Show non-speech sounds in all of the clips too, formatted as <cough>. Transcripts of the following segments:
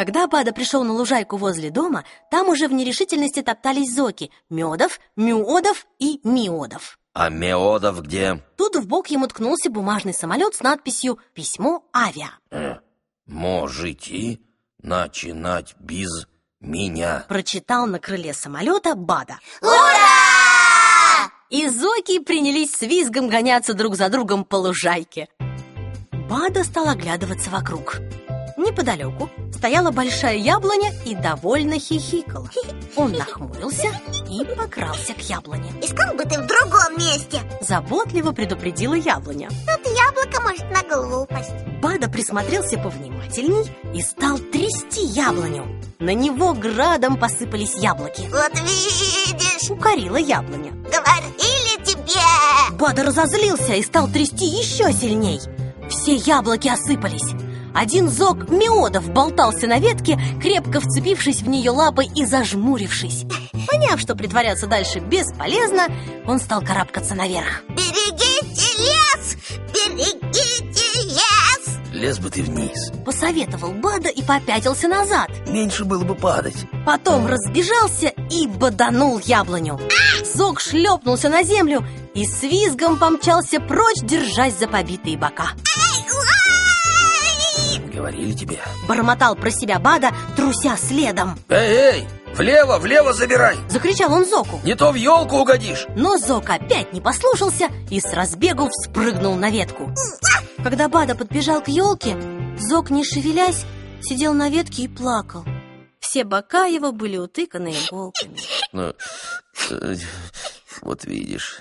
Когда Бада пришел на лужайку возле дома, там уже в нерешительности топтались зоки Медов, Мюодов и Миодов. А Меодов где? Тут в бок ему ткнулся бумажный самолет с надписью «Письмо авиа». Э, можете начинать без меня. Прочитал на крыле самолета Бада. Ура! И зоки принялись с визгом гоняться друг за другом по лужайке. Бада стал оглядываться вокруг. Неподалеку стояла большая яблоня и довольно хихикала. Он нахмурился и покрался к яблоне. Искал бы ты в другом месте. Заботливо предупредила яблоня. Тут яблоко может на глупость. Бада присмотрелся повнимательней и стал трясти яблоню. На него градом посыпались яблоки. Вот видишь, Укорила яблоня. говорили тебе. Бада разозлился и стал трясти еще сильней. Все яблоки осыпались. Один зог Меодов болтался на ветке, крепко вцепившись в нее лапой и зажмурившись. Поняв, что притворяться дальше бесполезно, он стал карабкаться наверх. Берегите лес! Берегите лес! Лез бы ты вниз. Посоветовал Бада и попятился назад. Меньше было бы падать. Потом разбежался и боданул яблоню. Зог шлепнулся на землю и с визгом помчался прочь, держась за побитые бока. Говорили тебе. Бормотал про себя Бада, труся следом. Эй, эй, влево, влево забирай. Закричал он Зоку. Не то в елку угодишь. Но Зок опять не послушался и с разбегу вспрыгнул на ветку. Когда Бада подбежал к елке, Зок, не шевелясь, сидел на ветке и плакал. Все бока его были утыканы иголками. Ну, э, вот видишь.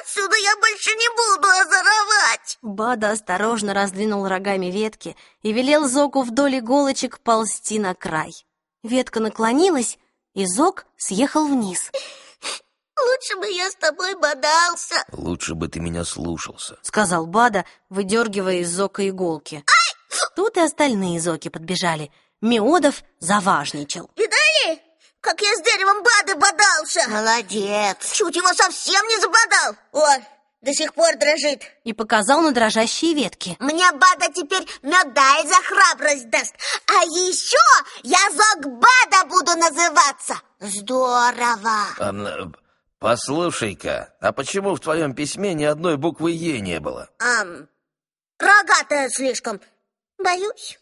Отсюда, я больше не буду озоровать. Бада осторожно раздвинул рогами ветки и велел Зоку вдоль иголочек ползти на край. Ветка наклонилась, и Зок съехал вниз. <laughs> Лучше бы я с тобой бодался. Лучше бы ты меня слушался. Сказал Бада, выдергивая из Зока иголки. Тут и остальные Зоки подбежали. Меодов заважничал. Видали, как я с деревом Бады бодался? Молодец. Чуть его совсем не забодал. О, до сих пор дрожит. И показал на дрожащие ветки. Мне Бада теперь медаль за храбрость даст. А еще я Зог Бада буду называться. Здорово. А, м, послушай-ка, а почему в твоем письме ни одной буквы Е не было? Ам, рогатая слишком. Боюсь.